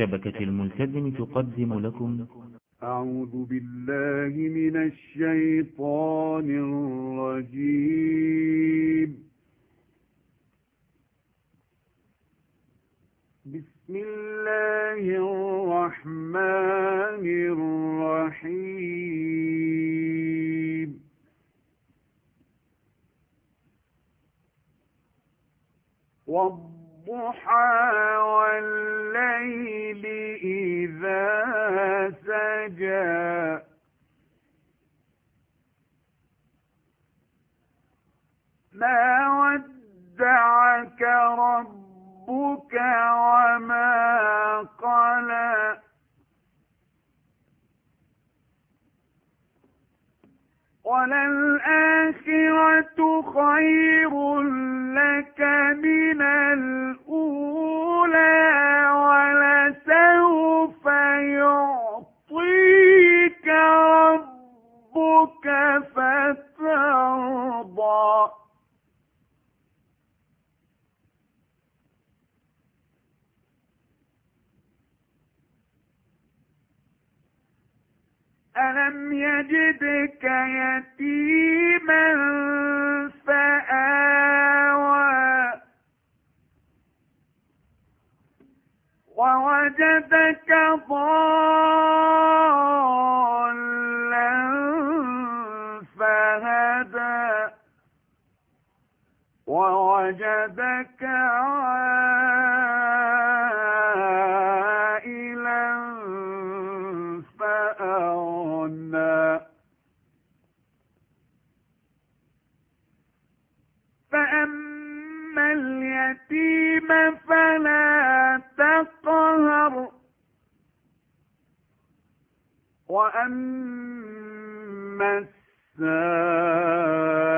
شبكة الملتزم تقدم لكم. أعوذ بالله من الشيطان الرجيم. بسم الله الرحمن الرحيم. والضحى والليل سجى ما ودعك ربك وما قلى. وللآخرة خير لك من فترضى ألم يجدك يتيما فآوى ووجدك ووجدك عائلا فأغنى. فأما اليتيم فلا تقهر. وأما السائل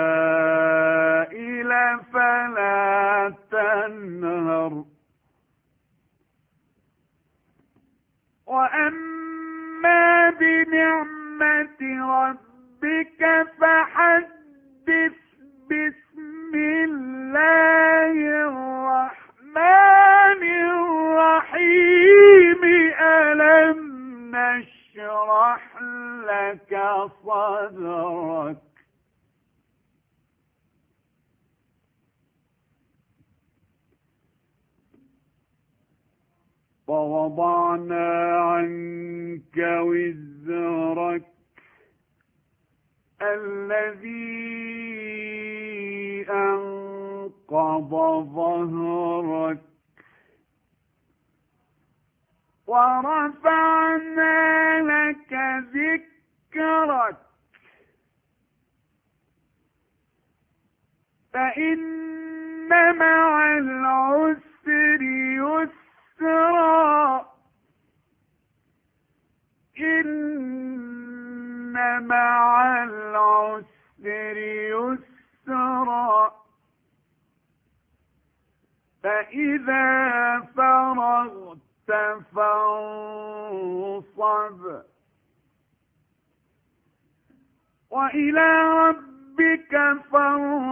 ربك فحدث بسم الله الرحمن الرحيم. ألم نشرح لك صدرك؟ ووضعنا عنك وزرك الذي أنقض ظهرك ورفعنا لك ذكرك. فإن مع العسر يسرا. إن مع العسر يسرا. فإذا فرغت فانصب. وإلى ربك فارغب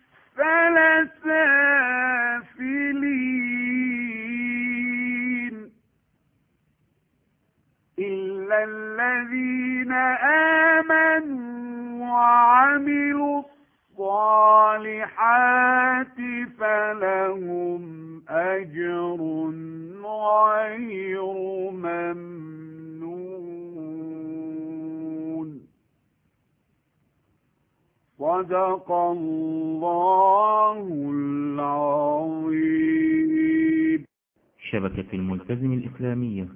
الذين آمنوا وعملوا الصالحات فلهم أجر غير ممنون. صدق الله العظيم. شبكة الملتزم الإسلامية.